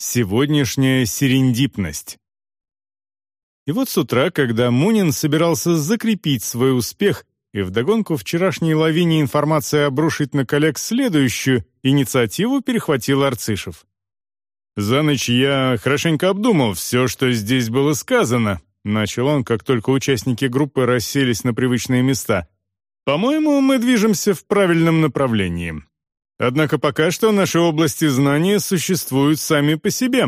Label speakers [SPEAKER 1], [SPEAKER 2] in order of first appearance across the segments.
[SPEAKER 1] Сегодняшняя серендипность. И вот с утра, когда Мунин собирался закрепить свой успех и вдогонку вчерашней лавине информации обрушить на коллег следующую, инициативу перехватил Арцишев. «За ночь я хорошенько обдумал все, что здесь было сказано», начал он, как только участники группы расселись на привычные места. «По-моему, мы движемся в правильном направлении. Однако пока что наши области знания существуют сами по себе.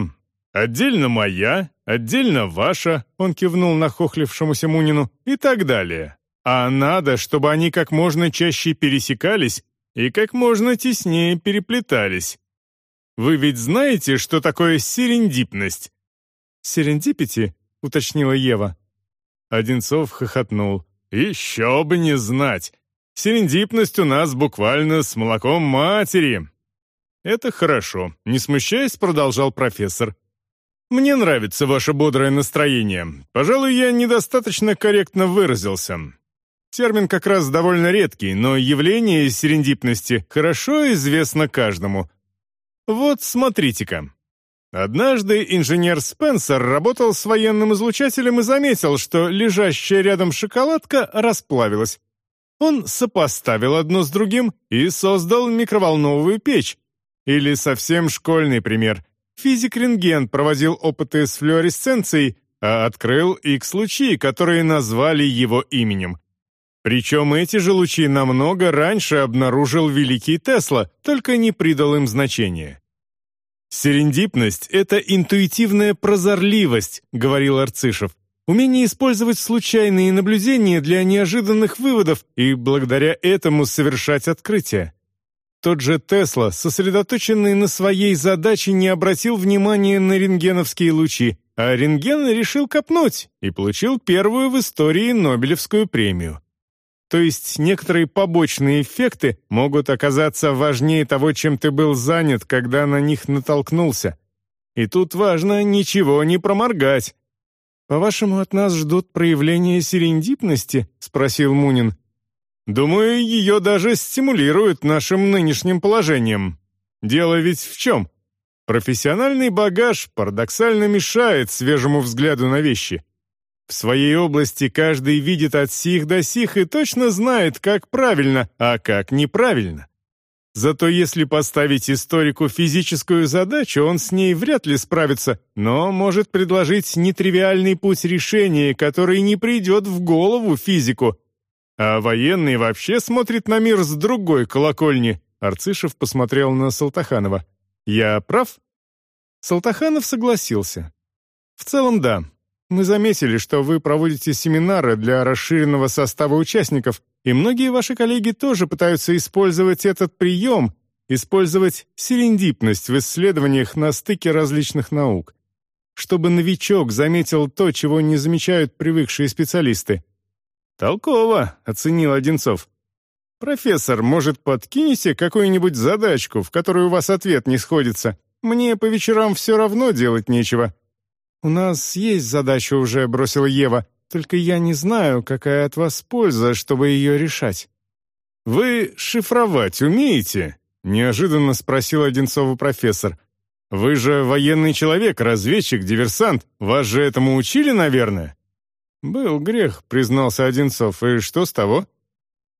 [SPEAKER 1] Отдельно моя, отдельно ваша, он кивнул нахохлившемуся Мунину, и так далее. А надо, чтобы они как можно чаще пересекались и как можно теснее переплетались. Вы ведь знаете, что такое серендипность? Серендипити, уточнила Ева. Одинцов хохотнул. Еще бы не знать. Серендипность у нас буквально с молоком матери». «Это хорошо», — не смущаясь, продолжал профессор. «Мне нравится ваше бодрое настроение. Пожалуй, я недостаточно корректно выразился. Термин как раз довольно редкий, но явление серендипности хорошо известно каждому. Вот смотрите-ка. Однажды инженер Спенсер работал с военным излучателем и заметил, что лежащая рядом шоколадка расплавилась. Он сопоставил одно с другим и создал микроволновую печь. Или совсем школьный пример. Физик-рентген проводил опыты с флуоресценцией, а открыл X-лучи, которые назвали его именем. Причем эти же лучи намного раньше обнаружил великий Тесла, только не придал им значения. «Серендипность — это интуитивная прозорливость», — говорил Арцишев. Умение использовать случайные наблюдения для неожиданных выводов и благодаря этому совершать открытия. Тот же Тесла, сосредоточенный на своей задаче, не обратил внимания на рентгеновские лучи, а рентген решил копнуть и получил первую в истории Нобелевскую премию. То есть некоторые побочные эффекты могут оказаться важнее того, чем ты был занят, когда на них натолкнулся. И тут важно ничего не проморгать, «По-вашему, от нас ждут проявления серендипности?» — спросил Мунин. «Думаю, ее даже стимулируют нашим нынешним положением. Дело ведь в чем? Профессиональный багаж парадоксально мешает свежему взгляду на вещи. В своей области каждый видит от сих до сих и точно знает, как правильно, а как неправильно. Зато если поставить историку физическую задачу, он с ней вряд ли справится, но может предложить нетривиальный путь решения, который не придет в голову физику. А военный вообще смотрит на мир с другой колокольни. Арцишев посмотрел на Салтаханова. «Я прав?» Салтаханов согласился. «В целом, да. Мы заметили, что вы проводите семинары для расширенного состава участников, и многие ваши коллеги тоже пытаются использовать этот прием, использовать серендипность в исследованиях на стыке различных наук. Чтобы новичок заметил то, чего не замечают привыкшие специалисты. «Толково», — оценил Одинцов. «Профессор, может, подкинете какую-нибудь задачку, в которой у вас ответ не сходится? Мне по вечерам все равно делать нечего». «У нас есть задача уже», — бросила Ева. «Только я не знаю, какая от вас польза, чтобы ее решать». «Вы шифровать умеете?» — неожиданно спросил Одинцова профессор. «Вы же военный человек, разведчик, диверсант. Вас же этому учили, наверное?» «Был грех», — признался Одинцов. «И что с того?»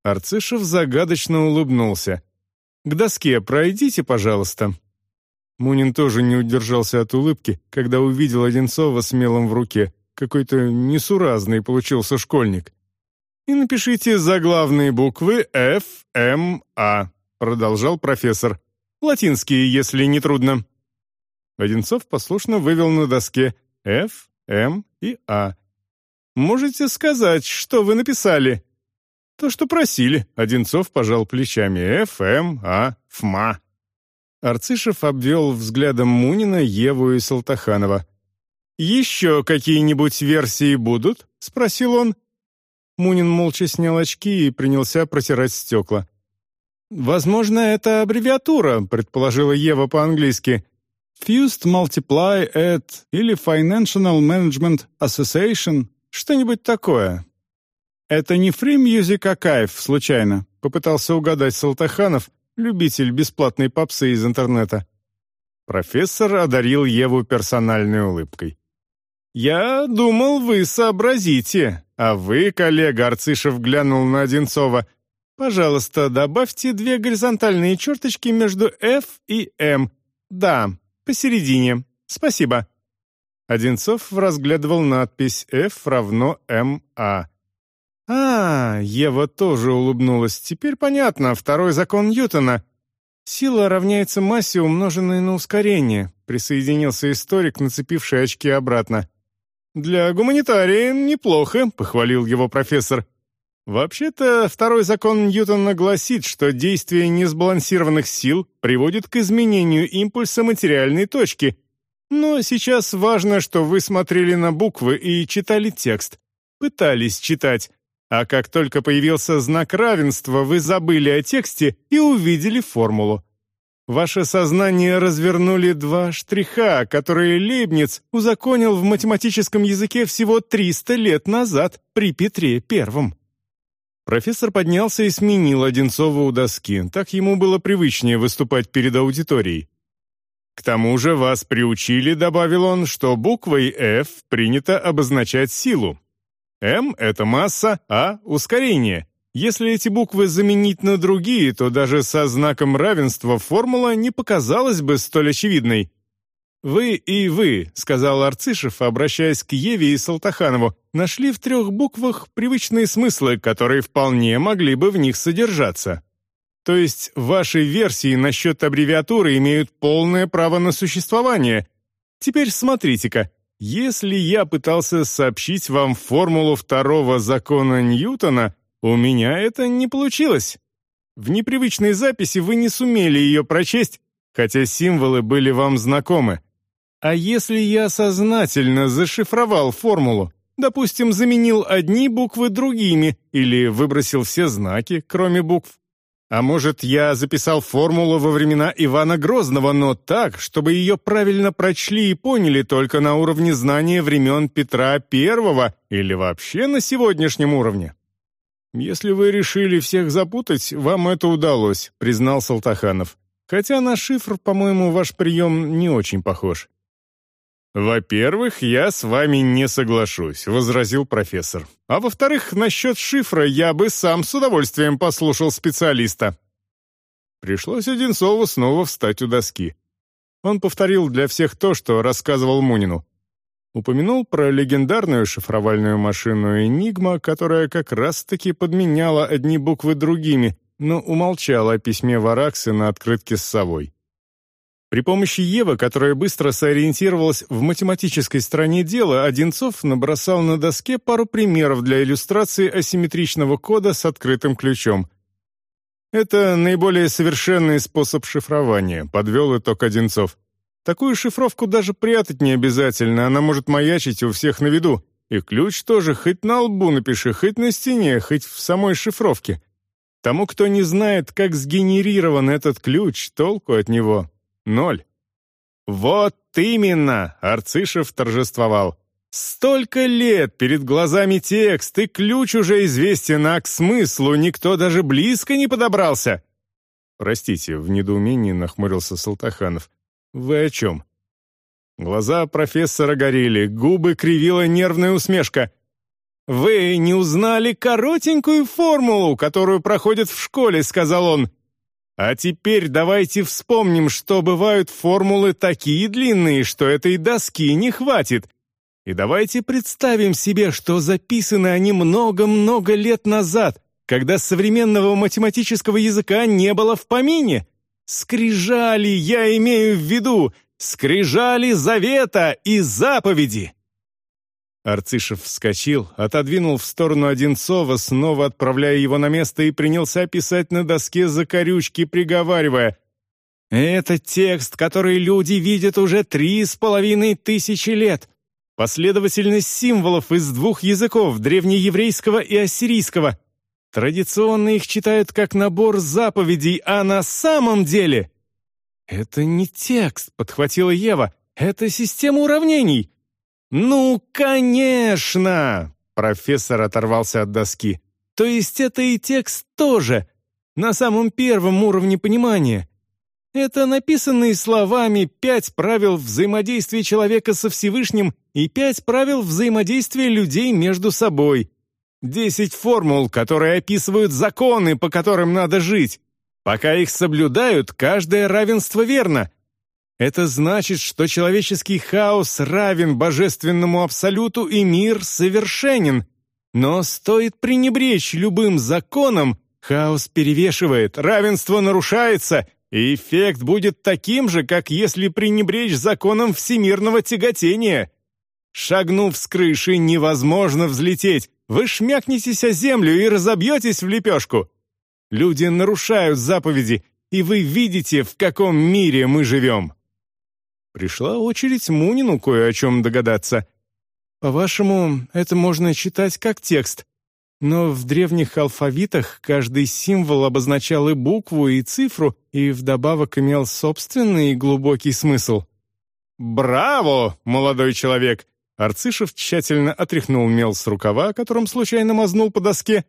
[SPEAKER 1] Арцишев загадочно улыбнулся. «К доске пройдите, пожалуйста», Мунин тоже не удержался от улыбки, когда увидел Одинцова с мелом в руке. Какой-то несуразный получился школьник. «И напишите заглавные буквы F, M, A», — продолжал профессор. «Латинские, если не трудно». Одинцов послушно вывел на доске F, M и A. «Можете сказать, что вы написали?» «То, что просили», — Одинцов пожал плечами. «F, M, A, ФМА». Арцишев обвел взглядом Мунина, Еву и Салтаханова. «Еще какие-нибудь версии будут?» — спросил он. Мунин молча снял очки и принялся протирать стекла. «Возможно, это аббревиатура», — предположила Ева по-английски. «Fused Multiply at» или «Financial Management Association», что-нибудь такое. «Это не Free Music Archive, случайно?» — попытался угадать Салтаханов, любитель бесплатной попсы из интернета. Профессор одарил Еву персональной улыбкой. «Я думал, вы сообразите, а вы, коллега Арцишев, глянул на Одинцова. Пожалуйста, добавьте две горизонтальные черточки между F и M. Да, посередине. Спасибо». Одинцов разглядывал надпись F равно MA. «А, Ева тоже улыбнулась. Теперь понятно, второй закон Ньютона. Сила равняется массе, умноженной на ускорение», присоединился историк, нацепивший очки обратно. «Для гуманитария неплохо», — похвалил его профессор. «Вообще-то, второй закон Ньютона гласит, что действие несбалансированных сил приводит к изменению импульса материальной точки. Но сейчас важно, что вы смотрели на буквы и читали текст. Пытались читать. А как только появился знак равенства, вы забыли о тексте и увидели формулу. Ваше сознание развернули два штриха, которые Лейбниц узаконил в математическом языке всего 300 лет назад при Петре Первом. Профессор поднялся и сменил Одинцова у доски, так ему было привычнее выступать перед аудиторией. «К тому же вас приучили», — добавил он, «что буквой F принято обозначать силу, М — это масса, А — ускорение. Если эти буквы заменить на другие, то даже со знаком равенства формула не показалась бы столь очевидной. «Вы и вы», — сказал Арцишев, обращаясь к Еве и Салтаханову, «нашли в трех буквах привычные смыслы, которые вполне могли бы в них содержаться. То есть ваши версии насчет аббревиатуры имеют полное право на существование. Теперь смотрите-ка, если я пытался сообщить вам формулу второго закона Ньютона, у меня это не получилось. В непривычной записи вы не сумели ее прочесть, хотя символы были вам знакомы. А если я сознательно зашифровал формулу, допустим, заменил одни буквы другими или выбросил все знаки, кроме букв, а может, я записал формулу во времена Ивана Грозного, но так, чтобы ее правильно прочли и поняли только на уровне знания времен Петра I или вообще на сегодняшнем уровне? «Если вы решили всех запутать, вам это удалось», — признал Салтаханов. «Хотя на шифр, по-моему, ваш прием не очень похож». «Во-первых, я с вами не соглашусь», — возразил профессор. «А во-вторых, насчет шифра я бы сам с удовольствием послушал специалиста». Пришлось Одинцову снова встать у доски. Он повторил для всех то, что рассказывал Мунину. Упомянул про легендарную шифровальную машину «Энигма», которая как раз-таки подменяла одни буквы другими, но умолчал о письме Вараксы на открытке с совой. При помощи Евы, которая быстро сориентировалась в математической стороне дела, Одинцов набросал на доске пару примеров для иллюстрации асимметричного кода с открытым ключом. «Это наиболее совершенный способ шифрования», — подвел итог Одинцов. «Такую шифровку даже прятать не обязательно, она может маячить у всех на виду. И ключ тоже хоть на лбу напиши, хоть на стене, хоть в самой шифровке. Тому, кто не знает, как сгенерирован этот ключ, толку от него Ноль. «Вот именно!» — Арцишев торжествовал. «Столько лет перед глазами текст, и ключ уже известен, а к смыслу никто даже близко не подобрался!» «Простите», — в недоумении нахмурился Салтаханов. «Вы о чем?» Глаза профессора горели, губы кривила нервная усмешка. «Вы не узнали коротенькую формулу, которую проходят в школе», — сказал он. А теперь давайте вспомним, что бывают формулы такие длинные, что этой доски не хватит. И давайте представим себе, что записаны они много-много лет назад, когда современного математического языка не было в помине. Скрижали, я имею в виду, скрижали завета и заповеди. Арцишев вскочил, отодвинул в сторону Одинцова, снова отправляя его на место и принялся писать на доске закорючки, приговаривая «Это текст, который люди видят уже три с половиной тысячи лет. Последовательность символов из двух языков, древнееврейского и ассирийского. Традиционно их читают как набор заповедей, а на самом деле...» «Это не текст», — подхватила Ева, — «это система уравнений». «Ну, конечно!» — профессор оторвался от доски. «То есть это и текст тоже, на самом первом уровне понимания. Это написанные словами пять правил взаимодействия человека со Всевышним и пять правил взаимодействия людей между собой. Десять формул, которые описывают законы, по которым надо жить. Пока их соблюдают, каждое равенство верно. Это значит, что человеческий хаос равен божественному абсолюту и мир совершенен. Но стоит пренебречь любым законом, хаос перевешивает, равенство нарушается — и эффект будет таким же, как если пренебречь законом всемирного тяготения. Шагнув с крыши, невозможно взлететь. Вы шмякнетесь о землю и разобьетесь в лепешку. Люди нарушают заповеди, и вы видите, в каком мире мы живем. Пришла очередь Мунину кое о чем догадаться. По-вашему, это можно читать как текст, но в древних алфавитах каждый символ обозначал и букву, и цифру, и вдобавок имел собственный глубокий смысл. «Браво, молодой человек!» Арцишев тщательно отряхнул мел с рукава, которым случайно мазнул по доске.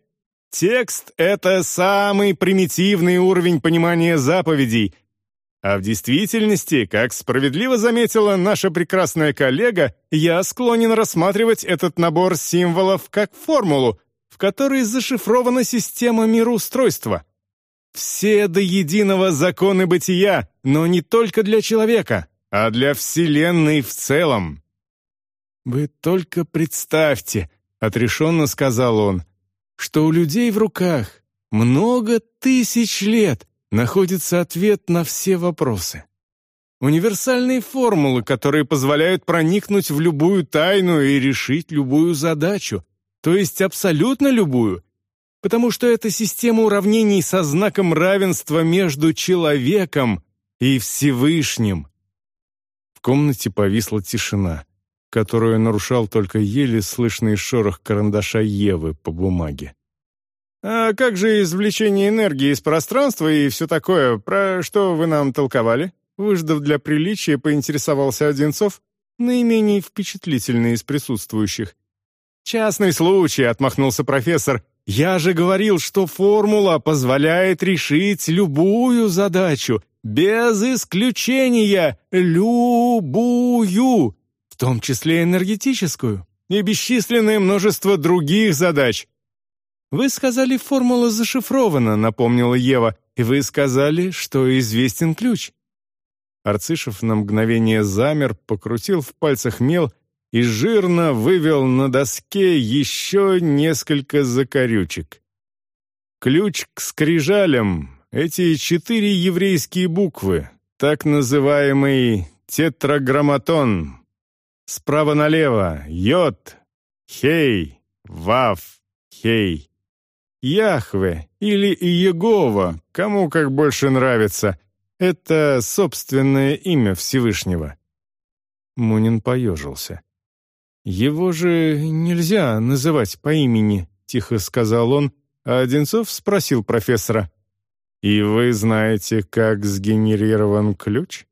[SPEAKER 1] «Текст — это самый примитивный уровень понимания заповедей. А в действительности, как справедливо заметила наша прекрасная коллега, я склонен рассматривать этот набор символов как формулу, в которой зашифрована система мироустройства. Все до единого законы бытия, но не только для человека, а для Вселенной в целом. «Вы только представьте», — отрешенно сказал он, «что у людей в руках много тысяч лет находится ответ на все вопросы. Универсальные формулы, которые позволяют проникнуть в любую тайну и решить любую задачу, то есть абсолютно любую, потому что это система уравнений со знаком равенства между человеком и Всевышним. В комнате повисла тишина, которую нарушал только еле слышный шорох карандаша Евы по бумаге. «А как же извлечение энергии из пространства и все такое? Про что вы нам толковали?» Выждав для приличия, поинтересовался Одинцов, наименее впечатлительный из присутствующих. «Частный случай», — отмахнулся профессор. «Я же говорил, что формула позволяет решить любую задачу, без исключения любую, в том числе энергетическую, и бесчисленное множество других задач». «Вы сказали, формула зашифрована», — напомнила Ева, «и вы сказали, что известен ключ». Арцишев на мгновение замер, покрутил в пальцах мел и жирно вывел на доске еще несколько закорючек. Ключ к скрижалям — эти четыре еврейские буквы, так называемый тетраграмматон. Справа налево — йод, хей, вав, хей. Яхве или Иегова, кому как больше нравится, это собственное имя Всевышнего. Мунин поежился. «Его же нельзя называть по имени», — тихо сказал он, а Одинцов спросил профессора. «И вы знаете, как сгенерирован ключ?»